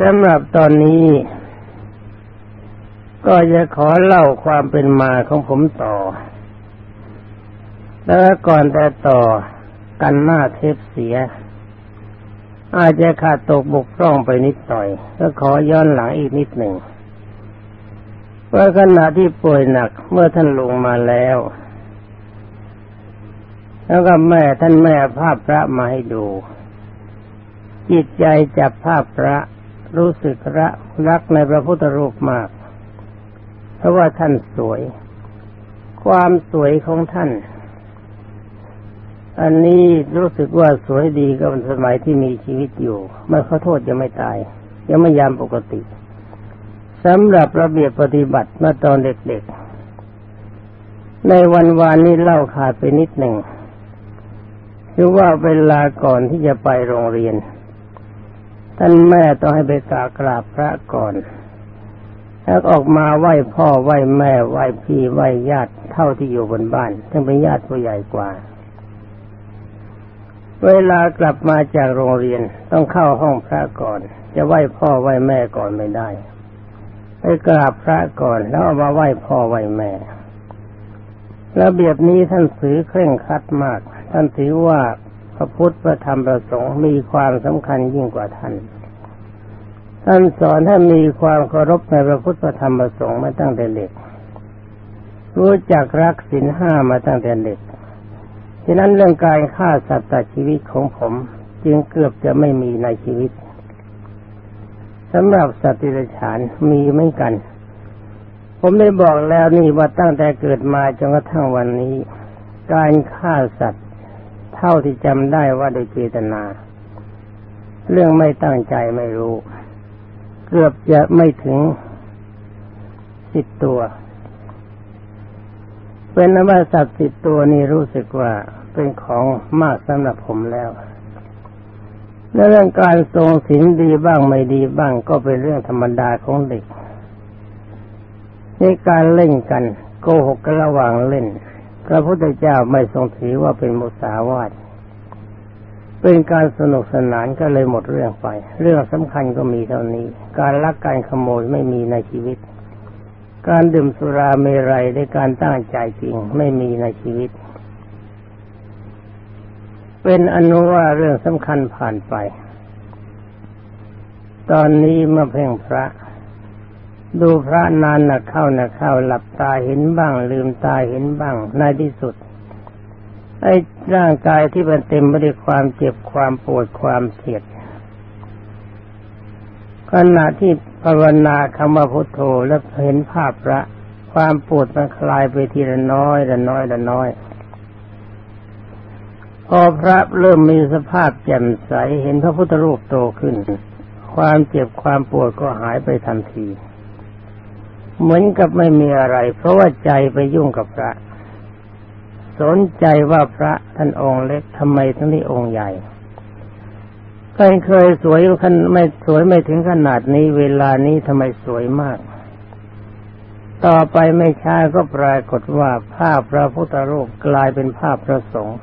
สำหรับตอนนี้ ก็จะขอเล่าความเป็นมาของผมต่อ แล้วก่อนแต่ต่อกันหน้าเทปเสีย อาจจะขาดตกบกพร่องไปนิดหน่อย ก็ขอย้อนหลังอีกนิดหนึ่งว่าขณะที่ป่วยหนักเมื่อท่านลงมาแล้ว แล้วก็แม่ท่านแม่ภาพพระมาให้ดู จิตใจจับภาพพระ รู้สึกรักรักในพระพุทธรูปมาก เพราะว่าท่านสวย ความสวยของท่าน อันนี้รู้สึกว่าสวยดีกับสมัยที่มีชีวิตอยู่ไม่ขอโทษยังไม่ตาย ยังไม่ยามปกติสำหรับระเบียบปฏิบัติเมื่อตอนเด็กๆ ในวันวานนี้เล่าขาดไปนิดหนึ่งคือว่าเวลาก่อนที่จะไปโรงเรียน ท่านแม่ต้องให้ไปกราบกราบพระก่อน แล้วออกมาไหว้พ่อไหว้แม่ไหว้พี่ไหว้ญาติเท่าที่อยู่บนบ้านทั้งเป็นญาติผู้ใหญ่กว่า เวลากลับมาจากโรงเรียนต้องเข้าห้องพระก่อน จะไหว้พ่อไหว้แม่ก่อนไม่ได้ไปกราบพระก่อนแล้วเอามาไหว้พ่อไหว้แม่ระเบียบนี้ท่านถือเคร่งครัดมาก ท่านถือว่า พระพุทธพระธรรมพระสงฆ์มีความสำคัญยิ่งกว่าท่าน ท่านสอนให้มีความเคารพในพระพุทธพระธรรมพระสงฆ์มาตั้งแต่เด็ก รู้จักรักศีลห้ามาตั้งแต่เด็ก ฉะนั้นเรื่องการฆ่าสัตว์ตัดชีวิตของผมจึงเกือบจะไม่มีในชีวิตสำหรับสัตว์ที่ไรฉานมีเหมือนกัน ผมได้บอกแล้วนี่ว่าตั้งแต่เกิดมาจนกระทั่งวันนี้ การฆ่าสัตว์ เท่าที่จำได้ว่าโดยเจตนา เรื่องไม่ตั้งใจไม่รู้ เกือบจะไม่ถึงสิบตัว เป็นนว่าสัตว์สิบตัวนี้รู้สึกว่าเป็นของมากสำหรับผมแล้วและเรื่องการทรงศีลดีบ้างไม่ดีบ้างก็เป็นเรื่องธรรมดาของเด็กในการเล่นกัน โกหกกันระหว่างเล่น พระพุทธเจ้าไม่ทรงถือว่าเป็นมุสาวาทเป็นการสนุกสนานก็เลยหมดเรื่องไป เรื่องสำคัญก็มีเท่านี้ การลักการขโมยไม่มีในชีวิต การดื่มสุราเมรัยในการตั้งใจจริงไม่มีในชีวิต เป็นอนุว่าเรื่องสำคัญผ่านไป ตอนนี้มาเพ่งพระ ดูพระนานนักเข้านักเข้าหลับตาเห็นบ้าง ลืมตาเห็นบ้าง ในที่สุด ไอ้ร่างกายที่มันเต็มไปด้วยความเจ็บความปวดความเสียดขณะที่ภาวนาคำว่าพุทโธแล้วเห็นภาพพระความปวดมันคลายไปทีละน้อยละน้อยละน้อย พอพระเริ่มมีสภาพแจ่มใสเห็นพระพุทธรูปโตขึ้น ความเจ็บความปวดก็หายไปทันที เหมือนกับไม่มีอะไร เพราะว่าใจไปยุ่งกับพระ สนใจว่าพระท่านองค์เล็กทำไมทั้งนี้องค์ใหญ่ใครเคยสวยขันไม่สวยไม่ถึงขนาดนี้เวลานี้ทำไมสวยมาก ต่อไปไม่ช้าก็ปรากฏว่าภาพพระพุทธรูปกลายเป็นภาพพระสงฆ์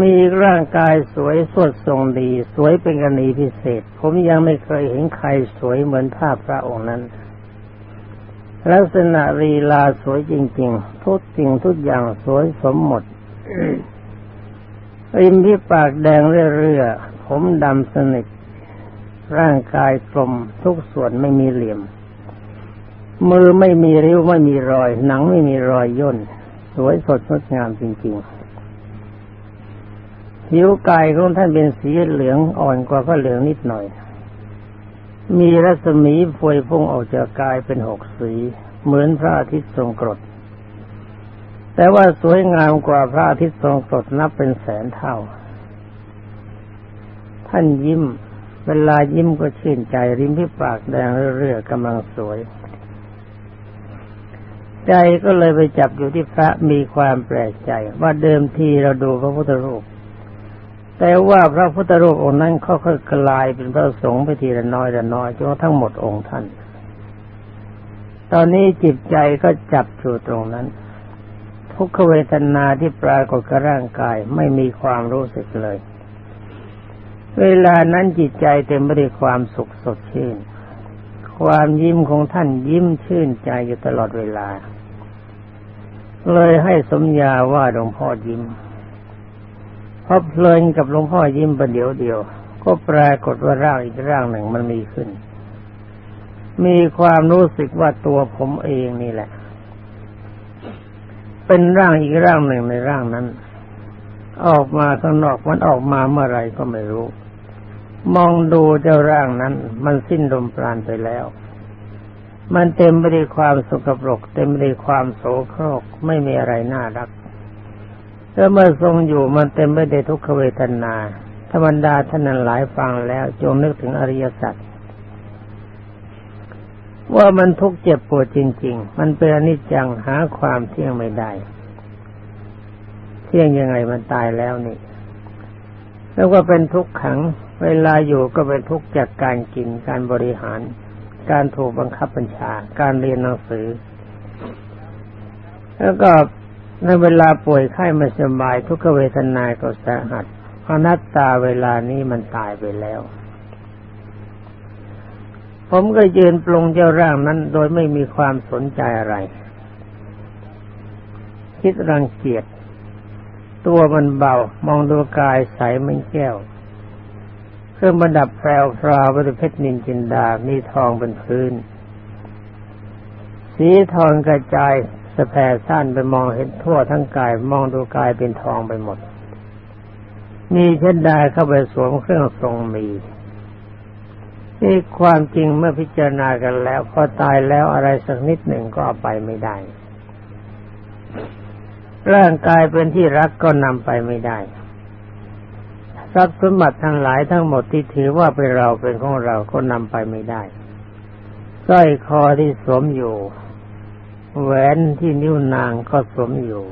มีร่างกายสวยสดทรงดี สวยเป็นกรณีพิเศษ ผมยังไม่เคยเห็นใครสวยเหมือนภาพพระองค์นั้น ลักษณะรีลาสวยจริง ๆ ทุกสิ่งทุกอย่างสวยสมหมดริมที่ปากแดงเรื่อยๆผมดำสนิท ร่างกายกลมทุกส่วนไม่มีเหลี่ยม มือไม่มีริ้วไม่มีรอย หนังไม่มีรอยย่น สวยสดงดงามจริง ๆ ผิวกายของท่านเป็นสีเหลืองอ่อนกว่าก็เหลืองนิดหน่อย มีรัศมีฟวยพุ่งออกจากกายเป็นหกสี เหมือนพระอาทิตย์ทรงกรด แต่ว่าสวยงามกว่าพระอาทิตย์ทรงกรดนับเป็นแสนเท่า ท่านยิ้ม เวลายิ้มก็ชื่นใจริมที่ปากแดงเรื่อยๆกำลังสวยใจก็เลยไปจับอยู่ที่พระมีความแปลกใจ ว่าเดิมทีเราดูพระพุทธรูป แต่ว่าพระพุทธรูปองค์นั้นค่อยๆกลายเป็นพระสงฆ์ไปทีละน้อยละน้อยจนทั้งหมดองค์ท่าน ตอนนี้จิตใจก็จับอยู่ตรงนั้น ทุกขเวทนาที่ปรากฏกับร่างกายไม่มีความรู้สึกเลย เวลานั้นจิตใจเต็มไปด้วยความสุขสดชื่น ความยิ้มของท่านยิ้มชื่นใจอยู่ตลอดเวลา เลยให้สมญาว่าหลวงพ่อยิ้ม พอเพลินกับหลวงพ่อยิ้มประเดี๋ยวเดียว ก็ปรากฏว่าร่างอีกร่างหนึ่งมันมีขึ้น มีความรู้สึกว่าตัวผมเองนี่แหละ เป็นร่างอีกร่างหนึ่งในร่างนั้น ออกมาข้างนอกมันออกมาเมื่อไรก็ไม่รู้ มองดูเจ้าร่างนั้น มันสิ้นลมปราณไปแล้วมันเต็มไปด้วยความสกปรก เต็มไปด้วยความโสโครกไม่มีอะไรน่ารัก แล้วเมื่อทรงอยู่มันเต็มไปด้วยทุกขเวทนาธรรมดาท่านหลายฟังแล้วจงนึกถึงอริยสัจว่ามันทุกข์เจ็บปวดจริง ๆ มันเป็นอนิจจังหาความเที่ยงไม่ได้ เที่ยงยังไงมันตายแล้วนี่ แล้วก็เป็นทุกขัง เวลาอยู่ก็เป็นทุกข์จากการกิน การบริหาร การถูกบังคับบัญชา การเรียนหนังสือ แล้วก็ ในเวลาป่วยไข้ไม่สบาย ทุกขเวทนาก็สาหัสอนัตตาเวลานี้มันตายไปแล้ว ผมก็ยืนปรงเจ้าร่างนั้น โดยไม่มีความสนใจอะไร คิดรังเกียจตัวมันเบา มองดูกายใสเหมือนแก้ว เครื่องประดับแพรวพราวด้วยเพชรนินจินดา มีทองเป็นพื้น สีทองกระจาย สะแผ่สั้นไปมองเห็นทั่วทั้งกายมองดูกายเป็นทองไปหมด มีเช่นใดเข้าไปสวมเครื่องทรงมีนี่ความจริงเมื่อพิจารณากันแล้ว พอตายแล้วอะไรสักนิดหนึ่งก็เอาไปไม่ได้ ร่างกายเป็นที่รักก็นำไปไม่ได้ทรัพย์สมบัติทั้งหลายทั้งหมดที่ถือว่าเป็นเราเป็นของเราก็นำไปไม่ได้สร้อยคอที่สวมอยู่ แหวนที่นิ้วนางก็สวมอยู่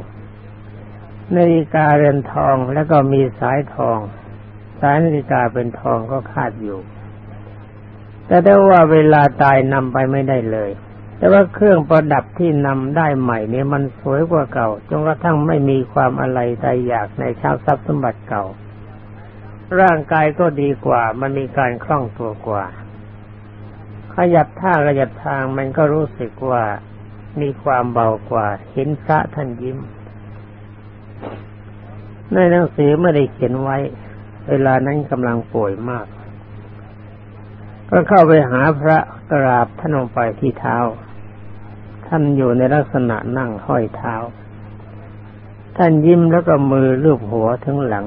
นาฬิกาเรือนทองแล้วก็มีสายทอง สายนาฬิกาเป็นทองก็คาดอยู่ แต่ได้ว่าเวลาตายนำไปไม่ได้เลย แต่ว่าเครื่องประดับที่นำได้ใหม่เนี่ยมันสวยกว่าเก่า จนกระทั่งไม่มีความอะไรใดอยากในชาวทรัพย์สมบัติเก่า ร่างกายก็ดีกว่า มันมีการคล่องตัวกว่า ขยับท่าขยับทางมันก็รู้สึกว่า มีความเบากว่า เห็นพระท่านยิ้ม ในหนังสือไม่ได้เขียนไว้ เวลานั้นกำลังป่วยมาก ก็เข้าไปหาพระกราบท่านลงไปที่เท้า ท่านอยู่ในลักษณะนั่งห้อยเท้า ท่านยิ้มแล้วก็มือลูบหัวถึงหลัง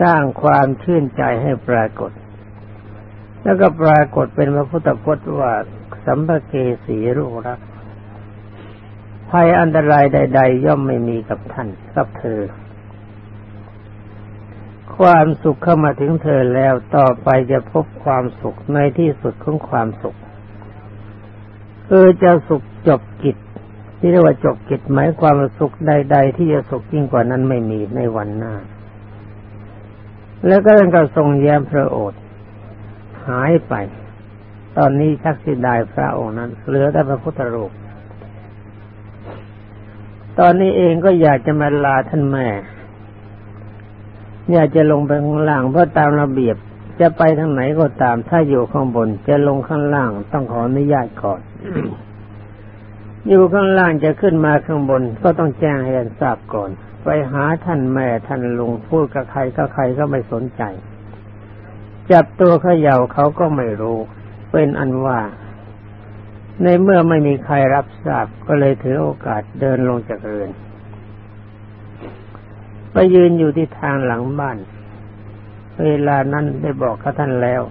สร้างความชื่นใจให้ปรากฏแล้วก็ปรากฏเป็นพระพุทธพจน์ว่า สัมภเกสีรูรักภัยอันตรายใด ๆ ย่อมไม่มีกับท่านกับเธอ ความสุขเข้ามาถึงเธอแล้วต่อไปจะพบความสุขในที่สุดของความสุขคือจะสุขจบกิจที่เรียกว่าจบกิจหมายความสุขใด ๆ ที่จะสุขยิ่งกว่านั้นไม่มีในวันหน้า แล้วก็ยังก็ทรงแย้มพระโอษฐ์หายไป ตอนนี้ชักสิดายพระองค์นั้น เหลือแต่พระพุทธรูปตอนนี้เองก็อยากจะมาลาท่านแม่ อยากจะลงไปข้างล่างเพราะตามระเบียบจะไปทางไหนก็ตาม ถ้าอยู่ข้างบน จะลงข้างล่างต้องขออนุญาตก่อน อยู่ข้างล่างจะขึ้นมาข้างบน ก็ต้องแจ้งให้ท่านทราบก่อน ไปหาท่านแม่ท่านลุงพูดกับใครก็ใครก็ไม่สนใจ จับตัวเขย่าเขาก็ไม่รู้ เป็นอันว่าในเมื่อไม่มีใครรับทราบก็เลยถือโอกาสเดินลงจากเรือน ไปยืนอยู่ที่ทางหลังบ้าน เวลานั้นได้บอกกับท่านแล้ว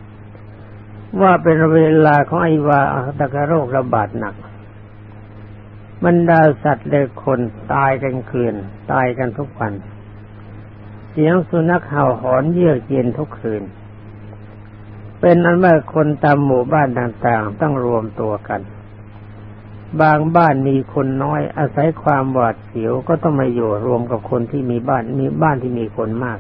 ว่าเป็นเวลาของไอวาตะกโรคระบาดหนักบรรดาสัตว์และคนตายกันคืนตายกันทุกวัน เสียงสุนัขเห่าหอนเยือกเย็นทุกคืน เป็นนั้นว่าคนตามหมู่บ้านต่างๆ ต้องรวมตัวกัน บางบ้านมีคนน้อยอาศัยความหวาดเสียวก็ต้องมาอยู่รวมกับคนที่มีบ้านมีบ้านที่มีคนมาก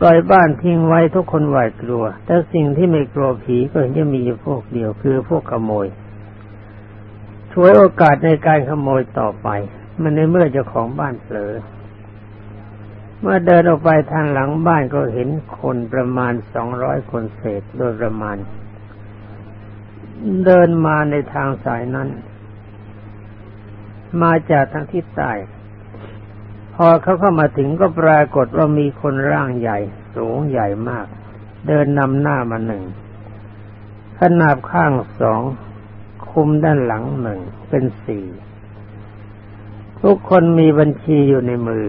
ปล่อยบ้านทิ้งไว้ทุกคนหวาดกลัว แต่สิ่งที่ไม่กลัวผีก็ยังมีอยู่พวกเดียวคือพวกขโมยช่วยโอกาสในการขโมยต่อไป มันในเมื่อเจ้าของบ้านเผลอ เมื่อเดินออกไปทางหลังบ้านก็เห็นคนประมาณสองร้อยคนเศษโดยประมาณ เดินมาในทางสายนั้น มาจากทางทิศใต้พอเขาเข้ามาถึงก็ปรากฏว่ามีคนร่างใหญ่ สูงใหญ่มาก เดินนำหน้ามาหนึ่งขนาบข้างสองคุมด้านหลังหนึ่งเป็นสี่ทุกคนมีบัญชีอยู่ในมือ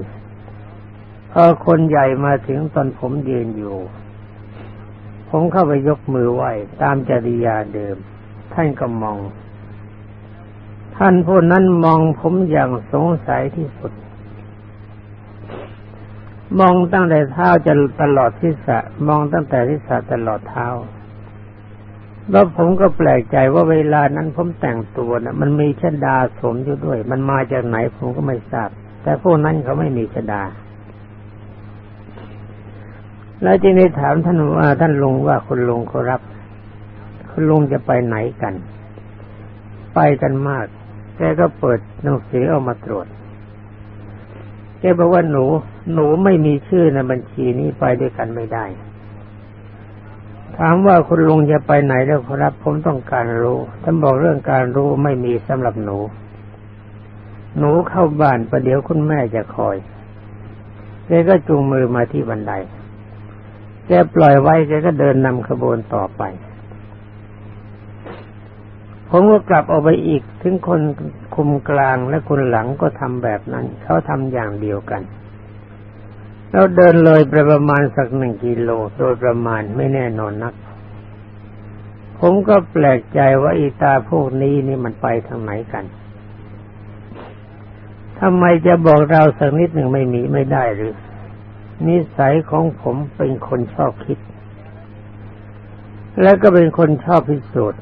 พอคนใหญ่มาถึงตอนผมยืนอยู่ ผมเข้าไปยกมือไหว้ตามจริยาเดิม ท่านก็มอง ท่านผู้นั้นมองผมอย่างสงสัยที่สุด มองตั้งแต่เท้าจะตลอดทิศะมองตั้งแต่ทิศะตลอดเท้าแล้วผมก็แปลกใจว่าเวลานั้นผมแต่งตัวนะ่ะมันมีชดาสมอยู่ด้วย มันมาจากไหนผมก็ไม่ทราบ แต่พวกนั้นเขาไม่มีชดา แล้วจึงได้ถามท่านว่าท่านลุงว่าคุณลุงเขารับ คุณลุงจะไปไหนกัน ไปกันมาก แกก็เปิดหนังสือออกมาตรวจ แกบอกว่าหนู หนูไม่มีชื่อในบัญชีนี้ไปด้วยกันไม่ได้ ถามว่าคุณลุงจะไปไหนแล้วครับ ผมต้องการรู้ท่านบอกเรื่องการรู้ไม่มีสำหรับหนู หนูเข้าบ้านประเดี๋ยวคุณแม่จะคอยแกก็จูงมือมาที่บันได แกปล่อยไว้แกก็เดินนำขบวนต่อไป ผมก็กลับออกไปอีก ถึงคนคุมกลางและคนหลังก็ทำแบบนั้น เขาทำอย่างเดียวกัน แล้วเดินเลยไปประมาณสักหนึ่งกิโลโดยประมาณไม่แน่นอนนัก ผมก็แปลกใจว่าอีตาพวกนี้นี่มันไปทางไหนกันทำไมจะบอกเราสักนิดหนึ่งไม่มีไม่ได้หรือ นิสัยของผมเป็นคนชอบคิด และก็เป็นคนชอบพิสูจน์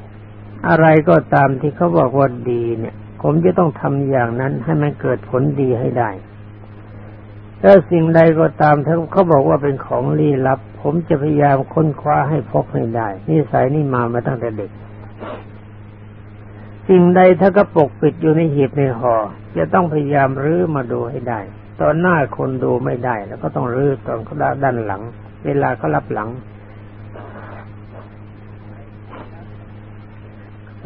อะไรก็ตามที่เขาบอกว่าดีเนี่ย ผมจะต้องทำอย่างนั้นให้มันเกิดผลดีให้ได้ถ้าสิ่งใดก็ตามทั้งเขาบอกว่าเป็นของลี้ลับ ผมจะพยายามค้นคว้าให้พบให้ได้ นิสัยนี่มามาตั้งแต่เด็ก สิ่งใดถ้าก็ปกปิดอยู่ในหีบในหอ่อจะต้องพยายามรื้อมาดูให้ได้ ตอนหน้าคนดูไม่ได้ แล้วก็ต้องรื้อตอนเขาด้านหลัง เวลาเขารับหลัง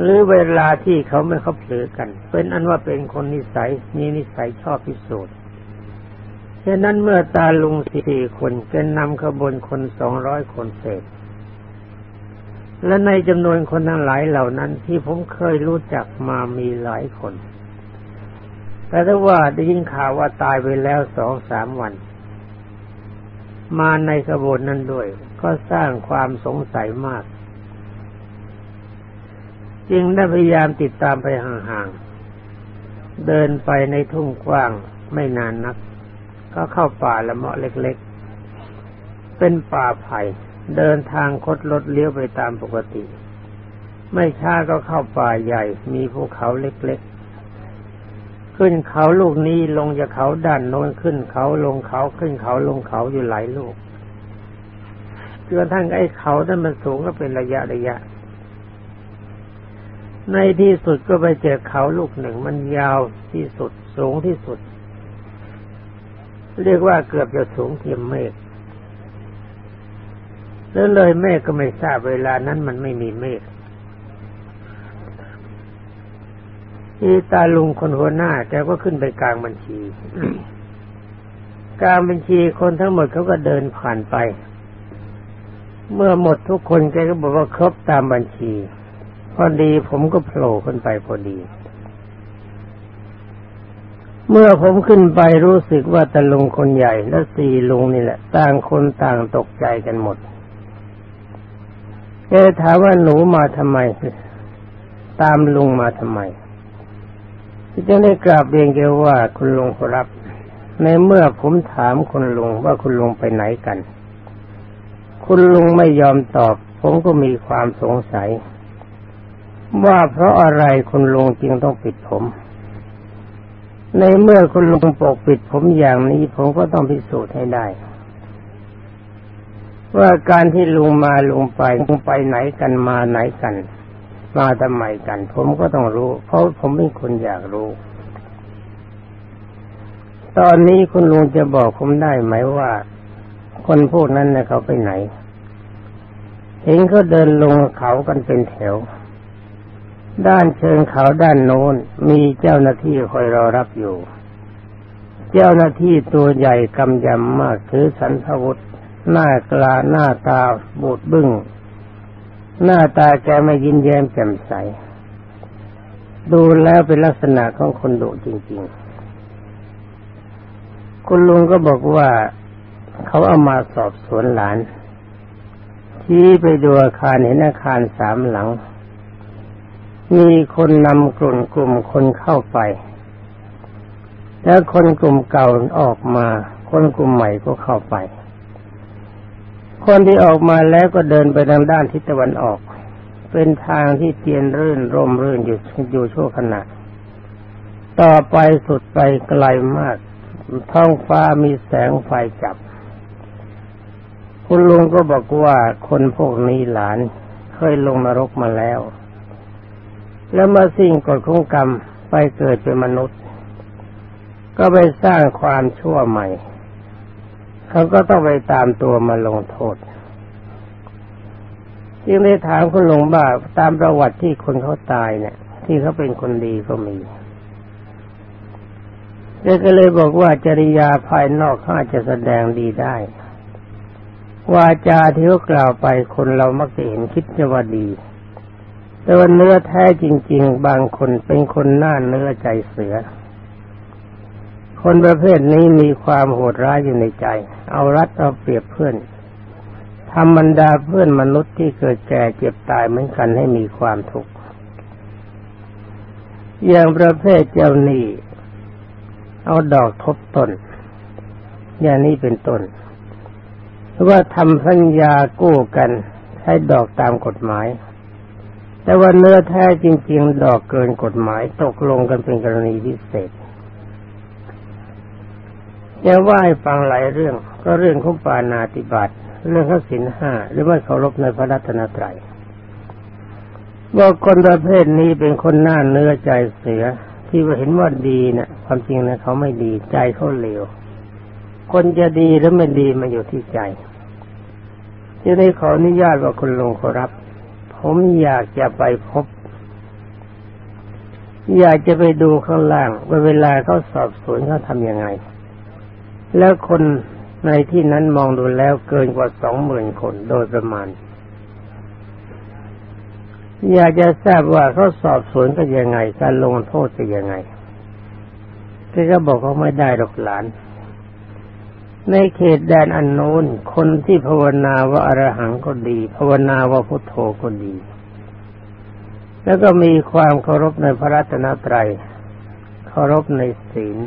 หรือเวลาที่เขาไม่เขาเผลอกัน เป็นอันว่าเป็นคนนิสัยมีนิสัยชอบพิสูจน์ฉะนั้นเมื่อตาลุงสี่คนจะนำขบวนคนสองร้อยคนเศษ และในจำนวนคนทั้งหลายเหล่านั้นที่ผมเคยรู้จักมามีหลายคน แต่ถ้าว่าได้ยินข่าวว่าตายไปแล้วสองสามวัน มาในขบวนนั้นด้วย ก็สร้างความสงสัยมาก จึงได้พยายามติดตามไปห่างๆ เดินไปในทุ่งกว้างไม่นานนัก ก็เข้าป่าละเมาะเล็กๆ เป็นป่าไผ่เดินทางคดรถเลี้ยวไปตามปกติ ไม่ช้าก็เข้าป่าใหญ่มีภูเขาเล็กๆ ขึ้นเขาลูกนี้ลงจากเขาด้านโน้นขึ้นเขาลงเขาขึ้นเขาลงเขาอยู่หลายลูกจนทั้งไอ้เขานั้นมันสูงก็เป็นระยะระยะ ในที่สุดก็ไปเจอเขาลูกหนึ่งมันยาวที่สุดสูงที่สุด เรียกว่าเกือบจะสูงเทียมเมฆแล้วเลยเมฆก็ไม่ทราบเวลานั้นมันไม่มีเมฆ ที่ตาลุงคนหัวหน้าแกก็ขึ้นไปกลางบัญชีกลางบัญชีคนทั้งหมดเขาก็เดินผ่านไป เมื่อหมดทุกคนแกก็บอกว่าครบตามบัญชี พอดีผมก็โผล่ขึ้นไปพอดี เมื่อผมขึ้นไปรู้สึกว่าตะลุงคนใหญ่และสี่ลุงนี่แหละ ต่างคนต่างตกใจกันหมดแกถามว่าหนูมาทำไม ตามลุงมาทำไม จึงได้กราบเรียนแกว่าคุณลุงครับ ในเมื่อผมถามคุณลุงว่าคุณลุงไปไหนกัน คุณลุงไม่ยอมตอบ ผมก็มีความสงสัย ว่าเพราะอะไรคุณลุงจึงต้องปิดผม ในเมื่อคุณลุงปกปิดผมอย่างนี้ ผมก็ต้องพิสูจน์ให้ได้ ว่าการที่ลุงมาลุงไปลุงไปไหนกันมาไหนกัน มาทำไมกัน ผมก็ต้องรู้ เพราะผมเป็นคนอยากรู้ ตอนนี้คุณลุงจะบอกผมได้ไหมว่า คนพวกนั้นเน่ยเขาไปไหน เห็นเขาเดินลงเขากันเป็นแถว ด้านเชิงเขาด้านโน้นมีเจ้าหน้าที่คอยรอรับอยู่ เจ้าหน้าที่ตัวใหญ่กำยำมากถือสันทวุธหน้ากลาหน้าตาบูดบึ้ง หน้าตาแกไม่ยิ้มแย้มแจ่มใส ดูแล้วเป็นลักษณะของคนดุจริง ๆ คุณลุงก็บอกว่าเขาเอามาสอบสวนหลาน ที่ไปดูอาคารเห็นอาคารสามหลัง มีคนนำกลุ่มกลุ่มคนเข้าไป แล้วคนกลุ่มเก่าออกมา คนกลุ่มใหม่ก็เข้าไป คนที่ออกมาแล้วก็เดินไปทางด้านทิศตะวันออก เป็นทางที่เตียนรื่นร่มรื่นอยู่อยู่ชั่วขณะ ต่อไปสุดไปไกลมาก ท้องฟ้ามีแสงไฟจับ คุณลุงก็บอกว่าคนพวกนี้หลานเคยลงนรกมาแล้ว แล้วมาสิ่งกฎของกรรมไปเกิดเป็นมนุษย์ ก็ไปสร้างความชั่วใหม่ เขาก็ต้องไปตามตัวมาลงโทษจึงได้ถามคุณหลวงบ่าตามประวัติที่คนเขาตายเนี่ย ที่เขาเป็นคนดีก็มีเด็กก็เลยบอกว่าจริยาภายนอกขาอาจจะแสดงดีได้ วาจาที่เขากล่าวไปคนเรามักจะเห็นคิดจะว่าดี แต่ว่าเนื้อแท้จริง ๆ บางคนเป็นคนหน้าเนื้อใจเสือ คนประเภทนี้มีความโหดร้ายอยู่ในใจ เอารัดเอาเปรียบเพื่อนทำบรรดาเพื่อนมนุษย์ที่เกิดแก่เจ็บตายเหมือนกันให้มีความทุกข์อย่างประเภทเจ้าหนี้เอาดอกทบต้น อย่างนี้เป็นต้นหรือว่าทำสัญญากู้กันใช้ดอกตามกฎหมาย แต่ว่าเนื้อแท้จริง ๆ ดอกเกินกฎหมายตกลงกันเป็นกรณีพิเศษ จะว่าให้ฟังหลายเรื่อง ก็เรื่องของปานาติบาตเรื่องข้าสินห้าหรือว่าเคารพในพระรัตนตรัยว่าคนประเภทนี้เป็นคนหน้าเนื้อใจเสีย ที่ว่าเห็นว่าดีนะ่ะ ความจริงนะเขาไม่ดีใจเขาเลวคนจะดีหรือไม่ดีมันอยู่ที่ใจจะได้ขออนุญาตว่าคุณลงขอรับ ผมอยากจะไปพบ อยากจะไปดูข้างล่างว่าเวลาเขาสอบสวนเขาทำยังไง แล้วคนในที่นั้นมองดูแล้วเกินกว่าสองหมื่นคนโดยประมาณ อยากจะทราบว่าเขาสอบสวนก็ยังไง การลงโทษจะยังไงที่ก็บอกเขาไม่ได้หรอกหลาน ในเขตแดนอันโน้นคนที่ภาวนาว่าอรหังก็ดี ภาวนาว่าพุทโธก็ดี แล้วก็มีความเคารพในพระรัตนตรัยเคารพในศีล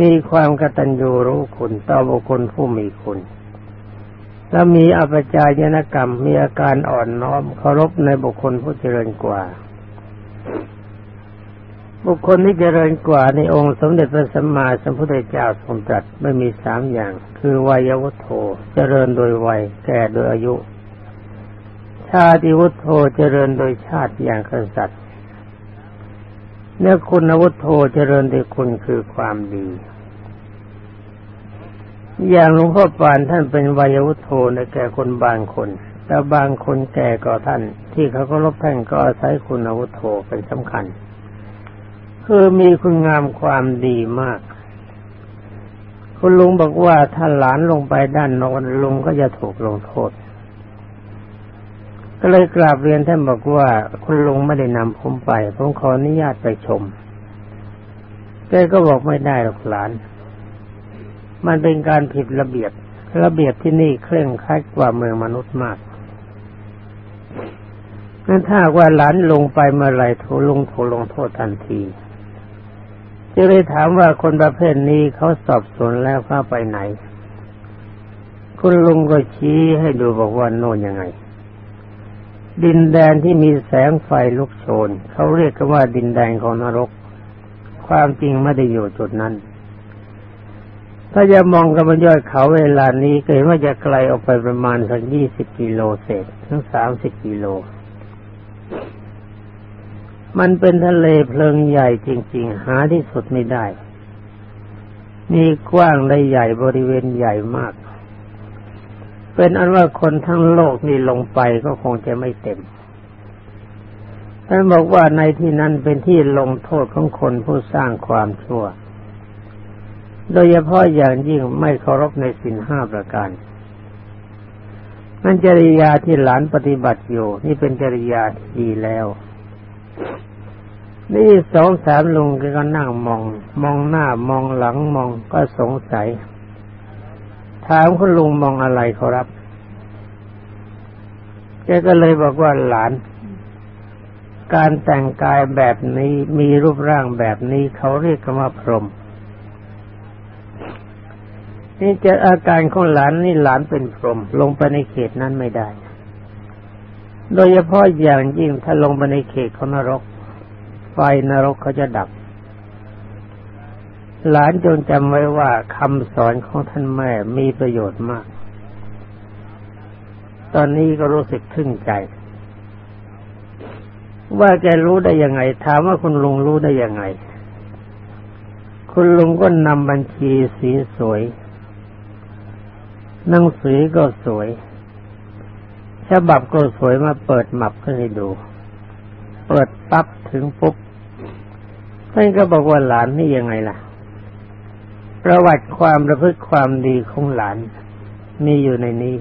มีความกตัญญูรู้คุณต่อบุคคลผู้มีคุณ และมีอภิจายนกรรมมีอาการอ่อนน้อมเคารพในบุคคลผู้เจริญกว่า บุคคลที่เจริญกว่าในองค์สมเด็จพระสัมมาสัมพุทธเจ้าทรงตรัสไม่มีสามอย่าง คือวัยวุฒโธเจริญโดยวัย แก่โดยอายุ ชาติวุฒโธเจริญโดยชาติอย่างกษัตริย์ เนื้อคุณวุฒโธเจริญด้วยคุณคือความดี อย่างหลวงพ่อปานท่านเป็นวัยวุฒโธในแก่คนบางคน แต่บางคนแก่กว่าท่าน ที่เขาก็ลบท่านก็อาศัยคุณวุฒโธเป็นสำคัญ คือมีคุณงามความดีมาก คุณลุงบอกว่าถ้าหลานลงไปด้านน้นลุงก็จะถูกลงโทษ ก็เลยกราบเรียนท่านบอกว่า คุณลุงไม่ได้นำผมไป ผมขออนุญาตไปชมแกก็บอกไม่ได้หรอกหลาน มันเป็นการผิดระเบียบ ระเบียบที่นี่เคร่งครัดกว่าเมืองมนุษย์มากนั้นถ้าว่าหลานลงไปเมื่อไรถูลงถูลงโทษทันทีจะเลยถามว่าคนประเภทนี้เขาสอบสวนแล้วเข้าไปไหน คุณลุงก็ชี้ให้ดูบอกว่าโน่นยังไง ดินแดนที่มีแสงไฟลุกโชน เขาเรียกกันว่าดินแดนของนรก ความจริงไม่ได้อยู่จุดนั้น ถ้าจะมองกันบนยอดเขาเวลานี้เกิดว่าจะไกลออกไปประมาณสักยี่สิบกิโลเศษถึงสามสิบกิโล มันเป็นทะเลเพลิงใหญ่จริง ๆ หาที่สุดไม่ได้ มีกว้างและใหญ่บริเวณใหญ่มาก เป็นอันว่าคนทั้งโลกนี่ลงไปก็คงจะไม่เต็มท่านบอกว่าในที่นั้นเป็นที่ลงโทษของคนผู้สร้างความชั่ว โดยเฉพาะอย่างยิ่งไม่เคารพในสินห้าประการนั่นจริยาที่หลานปฏิบัติอยู่ นี่เป็นจริยาที่ดีแล้ว นี่สองสามลุงก็นั่งมอง มองหน้ามองหลังมองก็สงสัย ถามคุณลุงมองอะไรครับ แกก็เลยบอกว่าหลาน การแต่งกายแบบนี้มีรูปร่างแบบนี้เขาเรียกกันว่าพรหมนี่จะอาการของหลานนี่หลานเป็นพรหมลงไปในเขตนั้นไม่ได้ โดยเฉพาะอย่างยิ่งถ้าลงไปในเขตของนรก ไฟนรกเขาจะดับ หลานจงจำไว้ว่าคำสอนของท่านแม่มีประโยชน์มาก ตอนนี้ก็รู้สึกทึ่งใจ ว่าแกรู้ได้ยังไง ถามว่าคุณลุงรู้ได้ยังไง คุณลุงก็นำบัญชีสีสวยหนังสือก็สวย ฉบับก็สวยมาเปิดหมับให้ดู เปิดปั๊บถึงปุ๊บท่านก็บอกว่าหลานนี่ยังไงล่ะ ประวัติความประพฤติความดีของหลานมีอยู่ในนี้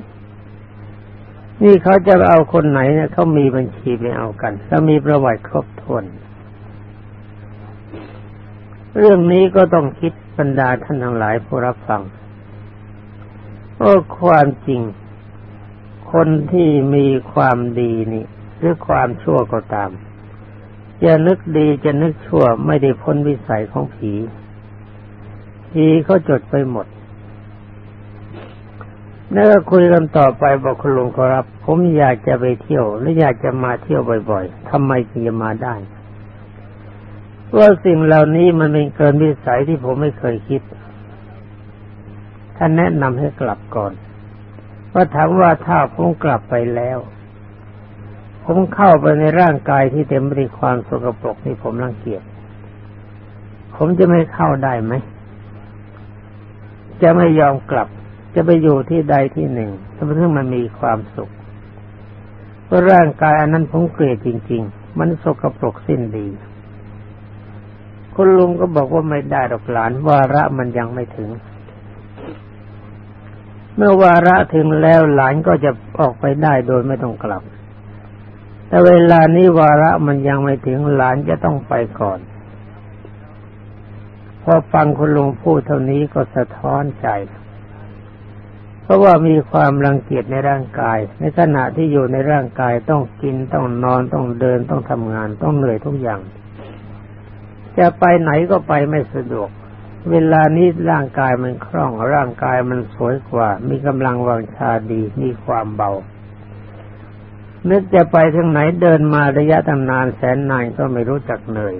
นี่เขาจะเอาคนไหนเนี่ยเขามีบัญชีไปเอากันแล้วมีประวัติครบถ้วนเรื่องนี้ก็ต้องคิดบรรดาท่านทั้งหลายผู้รับฟังก็ความจริง คนที่มีความดีนี่หรือความชั่วก็ตาม จะนึกดีจะนึกชั่วไม่ได้พ้นวิสัยของผี ผีเขาจดไปหมดแล้วก็คุยกันต่อไปบอกคุณลุงครับ ผมอยากจะไปเที่ยวหรือยากจะมาเที่ยวบ่อยๆทำไมถึงจะมาได้ ว่าสิ่งเหล่านี้มันเป็นเกินวิสัยที่ผมไม่เคยคิด ท่านแนะนำให้กลับก่อนว่าถามว่าถ้าผมกลับไปแล้ว ผมเข้าไปในร่างกายที่เต็มไปด้วยความสกปรกนี่ผมรังเกียจผมจะไม่เข้าได้ไหม จะไม่ยอมกลับ จะไปอยู่ที่ใดที่หนึ่งถ้าเพื่มันมีความสุขเพราะร่างกายอันนั้นผมเกลียดจริง ๆ มันสกปรกสิ้นดีคุณลุงก็บอกว่าไม่ได้ดอกหลาน วาระมันยังไม่ถึง เมื่อวาระถึงแล้วหลานก็จะออกไปได้โดยไม่ต้องกลับ แต่เวลานี้วาระมันยังไม่ถึงหลานจะต้องไปก่อน พอฟังคุณลุงพูดเท่านี้ก็สะท้อนใจ เพราะว่ามีความรังเกียจในร่างกาย ในขณะที่อยู่ในร่างกายต้องกินต้องนอนต้องเดินต้องทำงานต้องเหนื่อยทุกอย่าง จะไปไหนก็ไปไม่สะดวก เวลานี้ร่างกายมันคล่อง ร่างกายมันสวยกว่า มีกำลังวังชาดี มีความเบานึกจะไปทางไหนเดินมาระยะตั้งนานแสนนานก็ไม่รู้จักเหนื่อย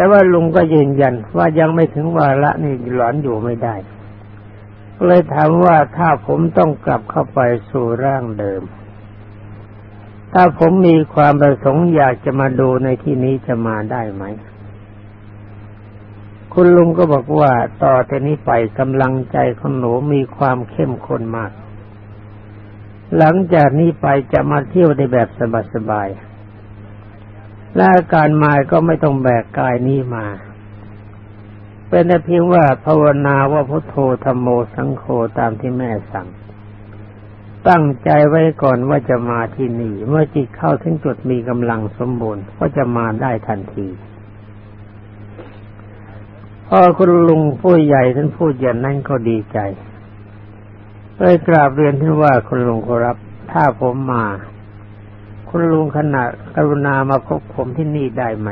แต่ว่าลุงก็ยืนยันว่ายังไม่ถึงวาระนี่หลอนอยู่ไม่ได้เลยถามว่าถ้าผมต้องกลับเข้าไปสู่ร่างเดิม ถ้าผมมีความประสงค์อยากจะมาดูในที่นี้จะมาได้ไหม คุณลุงก็บอกว่าต่อแต่นี้ไปกำลังใจของหนูมีความเข้มข้นมาก หลังจากนี้ไปจะมาเที่ยวในแบบสบายๆ และการมาก็ไม่ต้องแบกกายนี้มา เป็นแต่เพียงว่าภาวนาว่าพุทโธธรรมโมสังโฆตามที่แม่สั่ง ตั้งใจไว้ก่อนว่าจะมาที่นี่ เมื่อจิตเข้าถึงจุดมีกำลังสมบูรณ์ก็จะมาได้ทันทีพอคุณลุงผู้ใหญ่ท่านพูดอย่างนั้นก็ดีใจเลยกราบเรียนท่านว่าคุณลุงครับ ถ้าผมมา คุณลุงขณะกรุณามาพบผมที่นี่ได้ไหม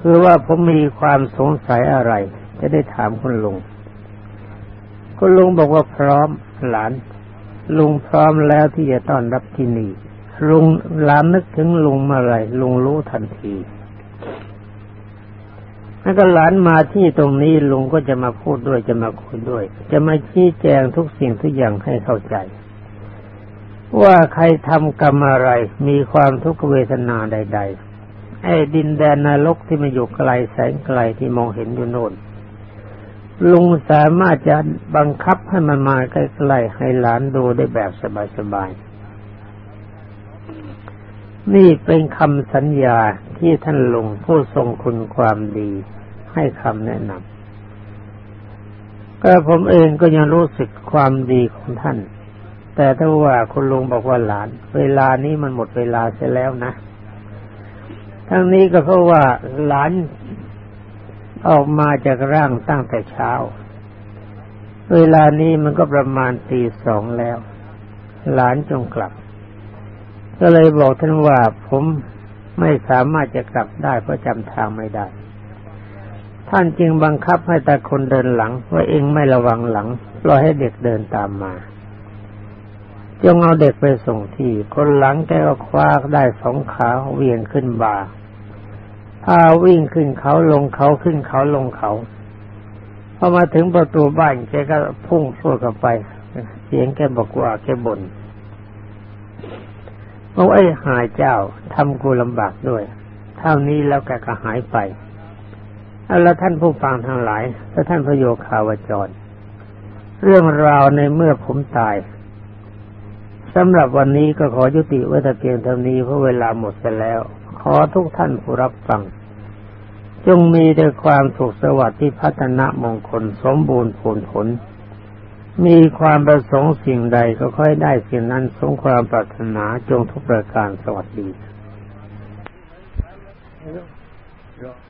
คือว่าผมมีความสงสัยอะไร จะได้ถามคุณลุง คุณลุงบอกว่าพร้อมหลาน ลุงพร้อมแล้วที่จะต้อนรับที่นี่ ลุงหลานนึกถึงลุงเมื่อไรลุงรู้ทันทีแล้วก็หลานมาที่ตรงนี้ลุงก็จะมาพูดด้วยจะมาคุยด้วย จะมาชี้แจงทุกสิ่งทุกอย่างให้เข้าใจ ว่าใครทำกรรมอะไร มีความทุกขเวทนาใด ๆ ไอ้ดินแดนนรกที่มันอยู่ไกลแสนไกลที่มองเห็นอยู่โน่นลุงสามารถจะบังคับให้มันมาใกล้ๆให้หลานดูได้แบบสบายๆ นี่เป็นคำสัญญาที่ท่านลุงผู้ทรงคุณความดี ให้คำแนะนำก็ผมเองก็ยังรู้สึกความดีของท่าน แต่ถ้าว่าคุณลุงบอกว่าหลาน เวลานี้มันหมดเวลาเสียแล้วนะ ทั้งนี้ก็เพราะว่าหลานออกมาจากร่างตั้งแต่เช้า เวลานี้มันก็ประมาณตีสองแล้ว หลานจงกลับ ก็เลยบอกท่านว่าผมไม่สามารถจะกลับได้เพราะจำทางไม่ได้ ท่านจึงบังคับให้ตาคนเดินหลังว่าเองไม่ระวังหลังปล่อยให้เด็กเดินตามมา จงเอาเด็กไปส่งที่ คนหลังแกก็คว้าได้สองขาเวียงขึ้นบ่าพาวิ่งขึ้นเขาลงเขาขึ้นเขาลงเขาพอมาถึงประตูบ้านแกก็พุ่งพวดกับไป เสียงแกบอกว่าแกบน่นบอกไอ้หายเจ้าทำกูลำบากด้วย เท่านี้แล้วแกก็หายไปแล้วท่านผู้ฟังทั้งหลายและท่านพระโยคาวจร เรื่องราวในเมื่อผมตาย สำหรับวันนี้ก็ขอยุติไว้แต่เพียงเท่านี้เพราะเวลาหมดไปแล้ว ขอทุกท่านผู้รับฟัง จงมีแต่ความสุขสวัสดิ์ที่พัฒนามงคลสมบูรณ์ผลผล มีความประสงค์สิ่งใดก็ค่อยได้สิ่งนั้นสมความปรารถนาจงทุกประการสวัสดี